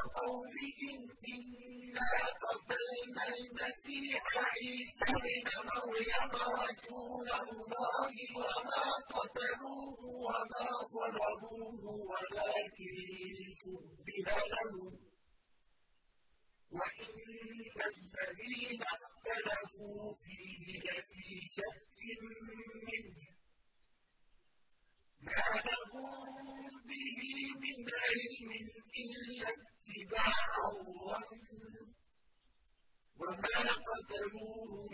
وقولهم إنا قتلنا المسيح عيسى ابن مريم رسول الله وما قتلوه وما صلبوه ولكن شبه لهم. وإن الذين اختلفوا فيه لفي شك منه. ما لهم به من علم الظن وما قتلوه